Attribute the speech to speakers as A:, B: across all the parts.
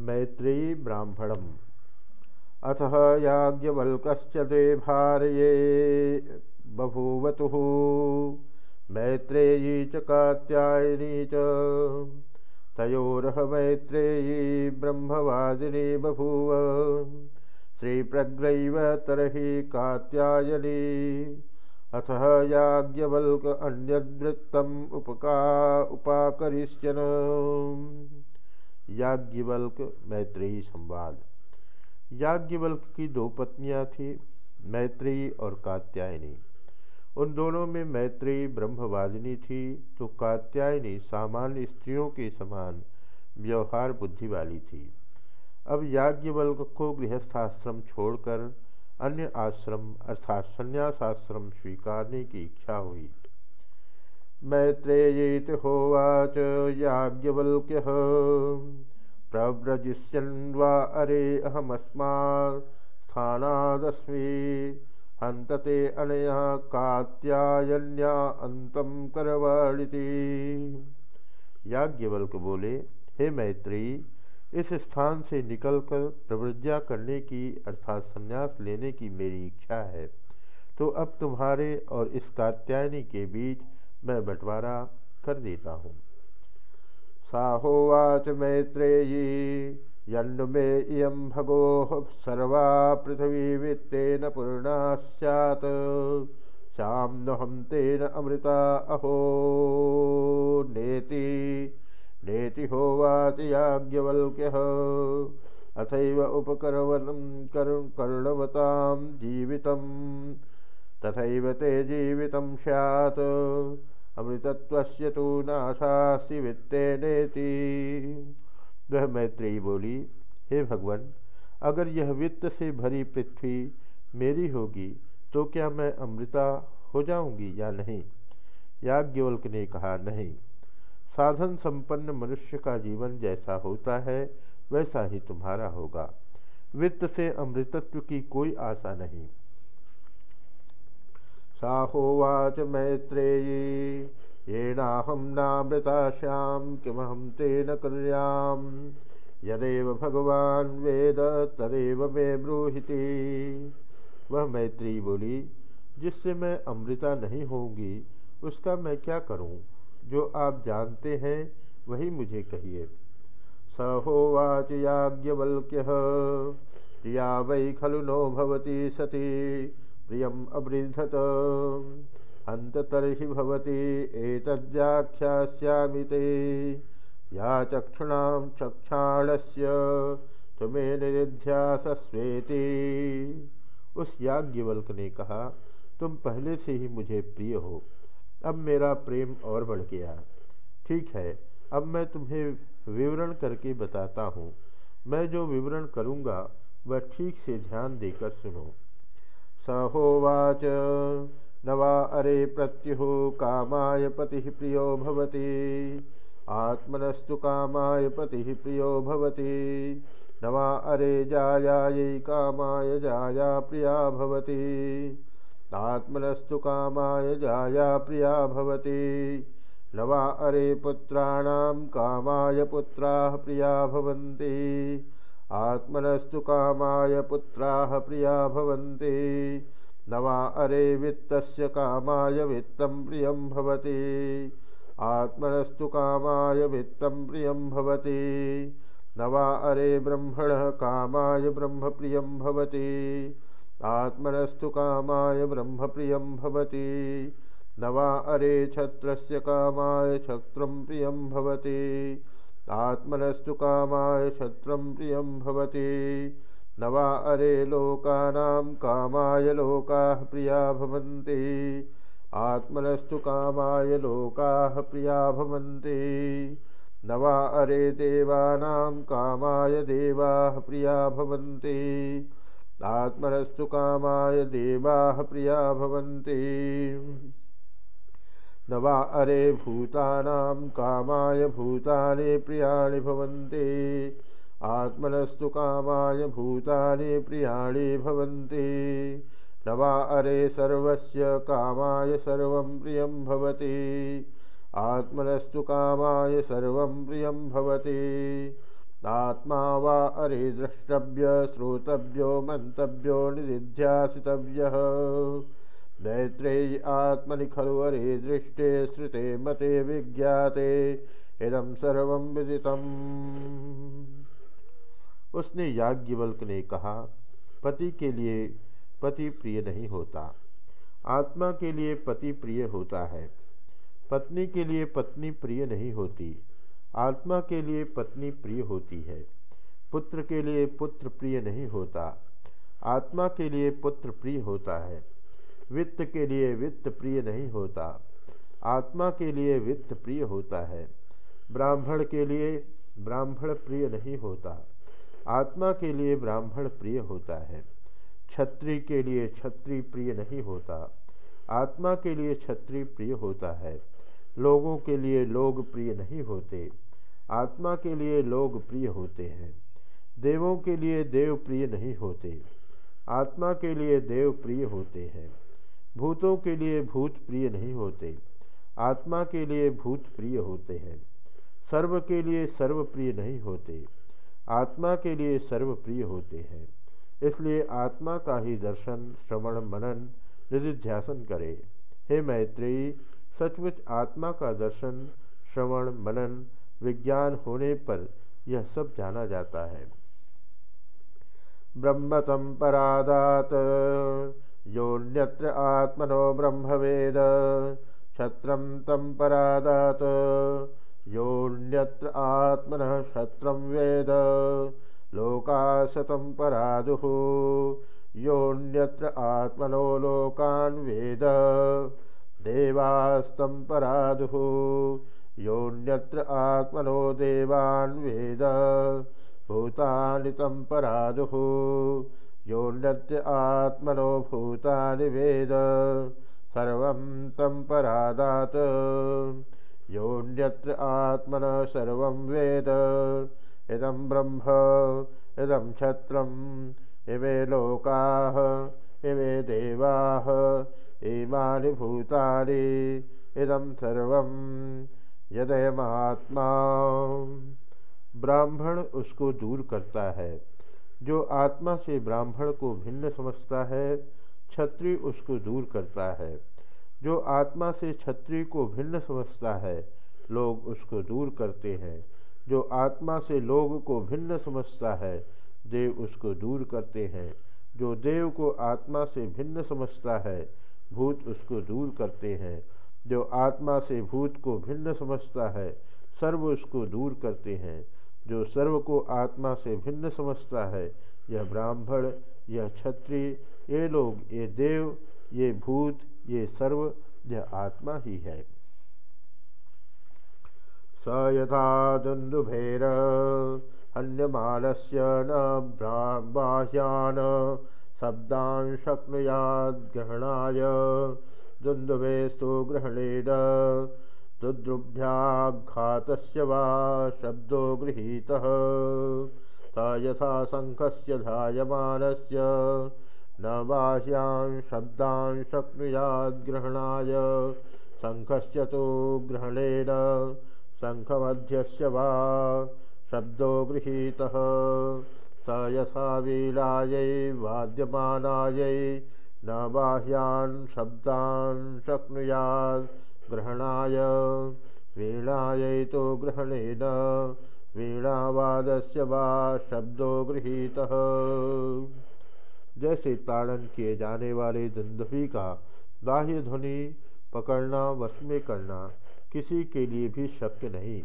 A: मैत्रेयी ब्राह्मणम। अथ याज्ञवल्कश्च द्वे भार्ये बभूवतुः। मैत्रेयी च कात्यायनी च। तयोरह मैत्रेयी ब्रह्मवादिनी बभूव। श्रीप्रग्रैव तरहि कात्यायनी। अथ याज्ञवल्क अन्यद्वृत्तम उपका उपाकरिष्यन। याज्ञवल्क मैत्रेयी संवाद। याज्ञवल्क की दो पत्नियाँ थी, मैत्रेयी और कात्यायनी। उन दोनों में मैत्रेयी ब्रह्मवादिनी थी तो कात्यायनी सामान्य स्त्रियों के समान व्यवहार बुद्धि वाली थी। अब याज्ञवल्क को गृहस्थाश्रम छोड़कर अन्य आश्रम अर्थात संन्यासाश्रम स्वीकारने की इच्छा हुई। मैत्रेयीति होवाच याज्ञवल्क्यः। प्रव्रजिष्यन् वा अरे अहमस्मा स्थानादस्मि। हन्तते अनया कात्यायन्या अंतम करवाणिति याज्ञवल्क बोले, हे मैत्री, इस स्थान से निकलकर प्रवृज्ञा करने की अर्थात संन्यास लेने की मेरी इच्छा है। तो अब तुम्हारे और इस कात्यायनी के बीच मैं बंटवारा कर देता हूँ। साहोवाच मैत्रेयी यन्न मे इयं भगो सर्वा पृथ्वी वित्तेन पूर्णा स्यात्। नहम तेन अमृता अहो। नेति नेति होवाच याज्ञवल्क्यः। अथैव उपकरवनं कर्णवतां जीवितं तथैव ते जीवितं स्यात् अमृतत्व तो नाशास्ति वित्तेनेति वह मैत्रेयी बोली, हे भगवान, अगर यह वित्त से भरी पृथ्वी मेरी होगी तो क्या मैं अमृता हो जाऊँगी या नहीं? याज्ञवल्क ने कहा, नहीं। साधन संपन्न मनुष्य का जीवन जैसा होता है, वैसा ही तुम्हारा होगा। वित्त से अमृतत्व की कोई आशा नहीं। साहोवाच मैत्रेयी। येनाहं नामृता श्याम किमहं तेन कुर्याम। यदेव भगवान वेद, तदेव मे ब्रूहिति। वह मैत्री बोली, जिससे मैं अमृता नहीं होंगी उसका मैं क्या करूँ? जो आप जानते हैं, वही मुझे कहिए। स होवाच याज्ञवल्क्य। प्रिया वै खलु नो भवती सती। प्रियम अवृद्धत हंत तर्हि भवती, एतद्व्याख्यास्यामि ते। या चक्षुणां चक्षाणस्य तुम्हें निरिध्यासस्वेति। उस याज्ञवल्क ने कहा, तुम पहले से ही मुझे प्रिय हो। अब मेरा प्रेम और बढ़ गया। ठीक है, अब मैं तुम्हें विवरण करके बताता हूँ। मैं जो विवरण करूँगा, वह ठीक से ध्यान देकर सुनो। सहोवाच नवा अरे प्रत्युः कामाय पति प्रियो भवति। आत्मनस्तु कामाय पति प्रियो भवति। नवा अरे जायायै कामाय जाया प्रिया भवति। आत्मनस्तु कामाय जाया प्रिया भवति। नवा अरे पुत्राणां कामाय पुत्राः प्रिया भवन्ति। आत्मनस्तु कामाय पुत्राः प्रिया भवन्ति। नवा अरे वित्तस्य कामाय वित्तं प्रियं भवति। आत्मनस्तु कामाय वित्तं प्रियं भवति। नवा अरे ब्रह्मणः कामाय ब्रह्मप्रियं भवति। आत्मनस्तु कामाय ब्रह्मप्रियं भवति। नवा अरे क्षत्रस्य कामाय क्षत्रं प्रियं भवति आत्मनस्तु कामाय क्षत्रं प्रियं भवति। नवा अरे लोकानां कामाय लोकाः प्रिया भवन्ति। आत्मनस्तु कामाय लोकाः प्रिया भवन्ति। नवा अरे देवानां कामाय देवाः प्रिया भवन्ति। आत्मनस्तु कामाय देवाः प्रिया भवन्ति। नवा अरे भूतानां कामाय भूतानि प्रियाणि भवन्ति। आत्मनस्तु कामाय भूतानि प्रियाणि भवन्ति। नवा अरे सर्वस्य कामाय सर्वं प्रियं भवति। आत्मनस्तु कामाय सर्वं प्रियं भवति। आत्मा वा अरे द्रष्टव्य, श्रोतव्यो मंतव्यो निधिध्यासितव्य मैत्रेयी आत्मनि खलु अरे दृष्टे श्रुते मते विज्ञाते। इदम सर्व विदितम। उसने याज्ञवल्क ने कहा, पति के लिए पति प्रिय नहीं होता। आत्मा के लिए पति प्रिय होता है। पत्नी के लिए पत्नी प्रिय नहीं होती। आत्मा के लिए पत्नी प्रिय होती है। पुत्र के लिए पुत्र प्रिय नहीं होता। आत्मा के लिए पुत्र प्रिय होता है। वित्त के लिए वित्त प्रिय नहीं होता आत्मा के लिए वित्त प्रिय होता है ब्राह्मण के लिए ब्राह्मण प्रिय नहीं होता आत्मा के लिए ब्राह्मण प्रिय होता है छत्री के लिए छत्री प्रिय नहीं होता आत्मा के लिए छत्री प्रिय होता है लोगों के लिए लोग प्रिय नहीं होते आत्मा के लिए लोग प्रिय होते हैं देवों के लिए देव प्रिय नहीं होते आत्मा के लिए देव प्रिय होते हैं भूतों के लिए भूत प्रिय नहीं होते, आत्मा के लिए भूत प्रिय होते हैं। सर्व के लिए सर्व प्रिय नहीं होते, आत्मा के लिए सर्व प्रिय होते हैं। इसलिए आत्मा का ही दर्शन, श्रवण, मनन, निधिध्यासन करे। हे मैत्रेयी सचमुच आत्मा का दर्शन, श्रवण, मनन, विज्ञान होने पर यह सब जाना जाता है। ब्रह्मतम परादात। योन्यत्र आत्मनो ब्रह्मवेद। क्षत्रम तम परादात। योन्यत्र आत्मनः क्षत्रं वेद। लोकाशतं परादुः। योन्यत्र आत्मनो लोकान् वेद। देवास्तं परादुः। योन्यत्र आत्मनो देवान् वेद। भूतानि तं परादुः योन्यत्र आत्मनो भूतानि वेद, सर्वं तं परादात्। योन्यत्र आत्मन सर्व वेद, इदं ब्रह्म, इदं क्षत्रम् इमे लोकाः, इमे देवाः, इमानि भूतानि, इदं सर्वं यदयमात्मा। ब्राह्मण उसको दूर करता है। जो आत्मा से ब्राह्मण को भिन्न समझता है, क्षत्रिय उसको दूर करता है। जो आत्मा से क्षत्रिय को भिन्न समझता है, लोग उसको दूर करते हैं। जो आत्मा से लोग को भिन्न समझता है, देव उसको दूर करते हैं। जो देव को आत्मा से भिन्न समझता है, भूत उसको दूर करते हैं। जो आत्मा से भूत को भिन्न समझता है, सर्व उसको दूर करते हैं। जो सर्व को आत्मा से भिन्न समझता है, यह ब्राह्मण, यह क्षत्रिय, ये लोग, ये देव, ये भूत, ये सर्व, यह आत्मा ही है। स यथा दुन्दुभेर हन्यमानस्य न बाह्यान् शब्दान् शक्नुयाद्ग्रहणाय दुन्दुभेस्तु ग्रहणेन दुद्रुभ्याघातस्य वा शब्दो गृहीतः। स यथा शङ्खस्य धायमानस्य न बाह्यान् शब्दान् शक्नुयाद्ग्रहणाय शङ्खस्य तु ग्रहणेन शङ्खमध्यस्य वा शब्दो गृहीतः। स यथा वीलायै वाद्यमानायै न बाह्यान् शब्दान् शक्नुयात् ग्रहणाय। वीणायै तु ग्रहणेन। वीणावादस्य वा शब्दो गृहीतः। जैसे ताड़न किए जाने वाले दुंदुभी का बाह्य ध्वनि पकड़ना, वश में करना किसी के लिए भी शक्य नहीं।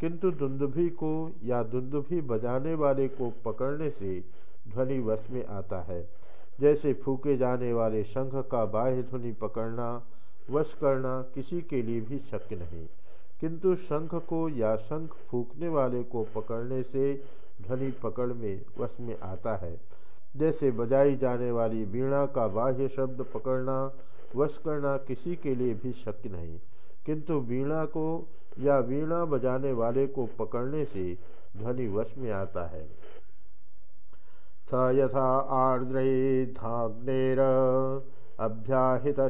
A: किंतु दुंदुभी को या दुंदुभी बजाने वाले को पकड़ने से ध्वनि वश में आता है। जैसे फूके जाने वाले शंख का बाह्य ध्वनि पकड़ना वश करना किसी के लिए भी शक्य नहीं। किंतु शंख को या शंख फूकने वाले को पकड़ने से ध्वनि पकड़ में, वश में आता है। जैसे बजाई जाने वाली वीणा का बाह्य शब्द पकड़ना, वश करना किसी के लिए भी शक्य नहीं। किंतु वीणा को या वीणा बजाने वाले को पकड़ने से ध्वनि वश में आता है। स यथा आर्द्रैधाग्नेर अभ्याहित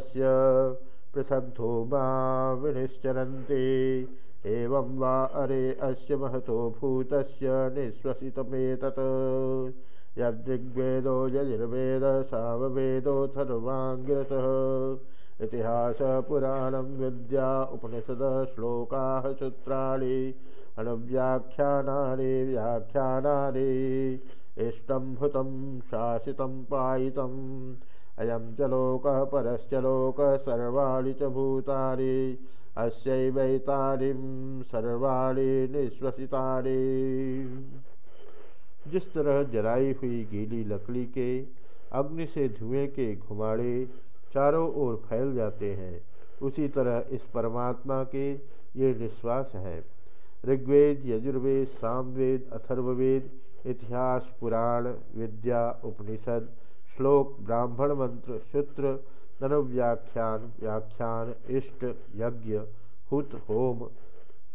A: पृथक धूमा विनिश्चरन्ति। एवं वा अरे अस्य महतो भूतस्य निःश्वसितमेतत्। यदृग्वेदो यजुर्वेद सामवेदोऽथर्वाङ्गिरसः इतिहासपुराणं विद्या उपनिषदश्लोकाः सूत्राणि। अनुव्याख्यानानि व्याख्यानानि। इष्टं भूतं शासितं पायितम् अयं च लोकः परश्च लोकः सर्वाणि च भूतानि, अस्यैवैतानिं सर्वाणि निश्वसितानि जिस तरह जलाई हुई गीली लकड़ी के, अग्नि से धुएँ के घुमाड़े चारों ओर फैल जाते हैं, उसी तरह इस परमात्मा के ये निश्वास हैं। ऋग्वेद, यजुर्वेद, सामवेद, अथर्ववेद, इतिहास, पुराण, विद्या, उपनिषद श्लोक, ब्राह्मण मंत्र सूत्र अनुव्याख्यान व्याख्यान, इष्ट, यज्ञ, हुत, होम।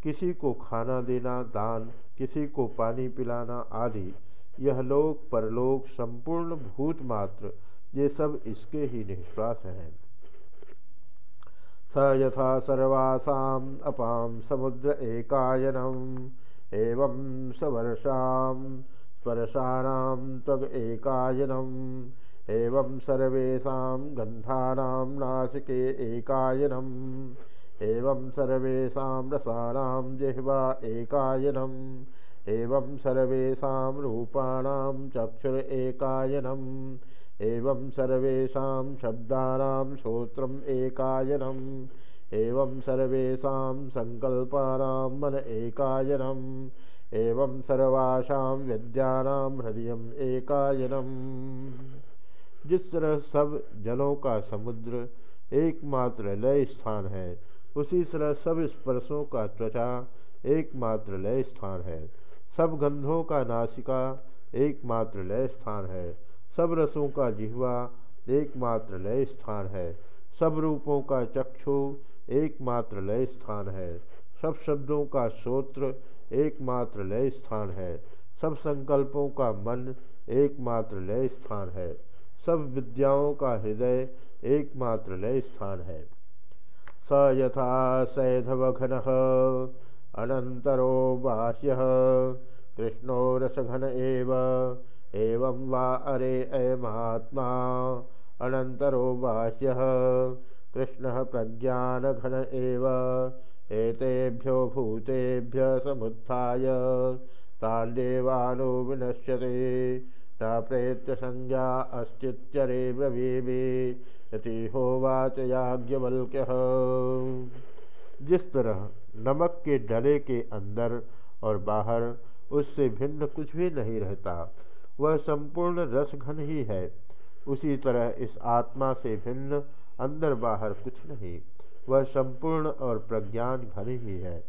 A: किसी को खाना देना, दान, किसी को पानी पिलाना आदि। यह लोक, परलोक, संपूर्ण भूत मात्र, ये सब इसके ही निश्वास हैं। स यथा सर्वासाम अपाम समुद्र एकायनम एवं सवर्षाम स्पर्शाणाम तग एकायनम। एवं सर्वेशा गंधानां नासिके एकायनम। एवं सर्वेशा रसानां जिह्वा एकायनम। एवं सर्वेशा रूपाणां चक्षुर एकायनम। एवं सर्वेशा शब्दानां श्रोत्रम् एकायनम्। एवं सर्वेशा सङ्कल्पानां मन एकायनम्। एवं सर्वासां विद्यानां हृदय एकायनम् जिस तरह सब जलों का समुद्र एकमात्र लय स्थान है, उसी तरह सब स्पर्शों का त्वचा एकमात्र लय स्थान है। सब गंधों का नासिका एकमात्र लय स्थान है। सब रसों का जिहवा एकमात्र लय स्थान है। सब रूपों का चक्षु एकमात्र लय स्थान है। सब शब्दों का श्रोत्र एकमात्र लय स्थान है। सब संकल्पों का मन एकमात्र लय स्थान है। सब विद्याओं का हृदय एकमात्र लय स्थान है। स यथा सैधवघन अनंतरो बाह्य, कृष्णो रसघन एव, एवं वा अरे अयमात्मा अनन्तरो बाह्यः, कृष्णः प्रज्ञानघन एव, एतेभ्यो भूतेभ्य समुत्थाय तान्देवानो विनश्यते न प्रेत्यसंज्ञा अस्तित्यरे ब्रवीमि यति होवाच याज्ञवल्क्यः। जिस तरह नमक के डले के अंदर और बाहर उससे भिन्न कुछ भी नहीं रहता, वह संपूर्ण रसघन ही है। उसी तरह इस आत्मा से भिन्न अंदर बाहर कुछ नहीं, वह संपूर्ण और प्रज्ञान घन ही है।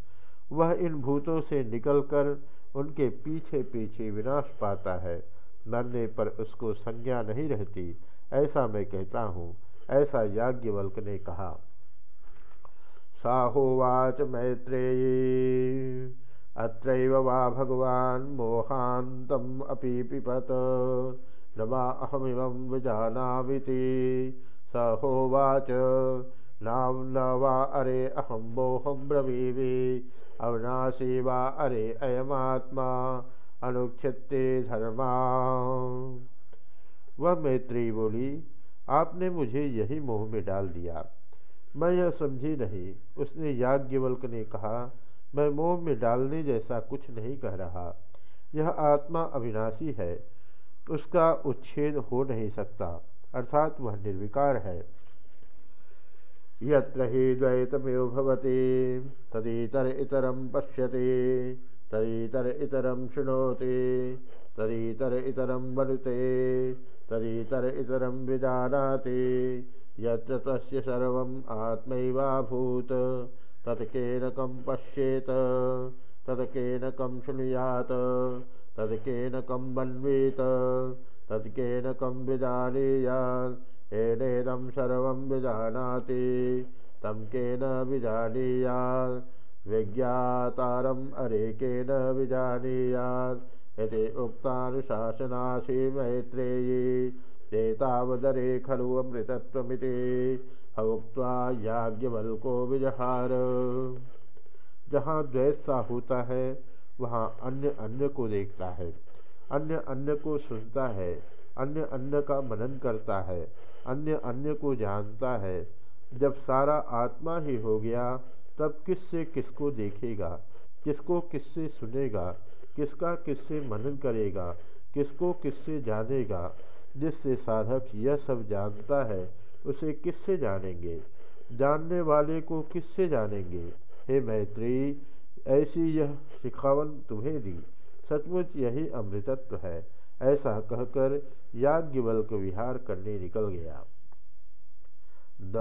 A: वह इन भूतों से निकलकर उनके पीछे पीछे विनाश पाता है। मरने पर उसको संज्ञा नहीं रहती। ऐसा मैं कहता हूँ, ऐसा याज्ञवल्क ने कहा। साहोवाच मैत्रेयी, अत्रैव वा भगवान् मोहान्तम् अपि पिपत न वा अहमिमं विजानामिति स होवाच नाम न वा अरे अहम मोहं ब्रवीमि। अविनाशी वा अरे अयमात्मा। अनुक्षित्ते धर्मा वह मैत्री बोली, आपने मुझे यही मोह में डाल दिया। मैं यह समझी नहीं। उसने याज्ञवल्क ने कहा, मैं मोह में डालने जैसा कुछ नहीं कह रहा। यह आत्मा अविनाशी है। उसका उच्छेद हो नहीं सकता। अर्थात वह निर्विकार है। यत्र ही द्वैतमेव भवति, तदीतर इतरम पश्यति। तदीतर इतरम शृणोति तदीतर इतरम वनुते तदीतर इतरम विजानाति। यत्र तस्य सर्वम् आत्मैवाभूत तत्केन कं पश्येत तत्केन कं शृणुयात तत्केन कं वन्वेत तत्केन कं विजानीयात्। एनेदं सर्वं विजानाति तं केन विजानीयात् विज्ञातारम् अरेकेन विजानीयात्। इति उक्तानुशासनासि मैत्रेयी एतावदरे खलु अमृतत्वमिति। उक्त्वा याज्ञवल्को विजहार। जहाँ द्वैत सा होता है, वहाँ अन्य अन्य को देखता है। अन्य अन्य को सुनता है, अन्य अन्य का मनन करता है, अन्य अन्य को जानता है। जब सारा आत्मा ही हो गया तब किससे किसको देखेगा? किसको किससे सुनेगा? किसका किससे मनन करेगा? किसको किससे जानेगा? जिससे साधक यह सब जानता है, उसे किससे जानेंगे? जानने वाले को किससे जानेंगे? हे मैत्री, ऐसी यह शिखावन तुम्हें दी। सचमुच यही अमृतत्व है। ऐसा कहकर याज्ञवल्क विहार करने निकल गया। द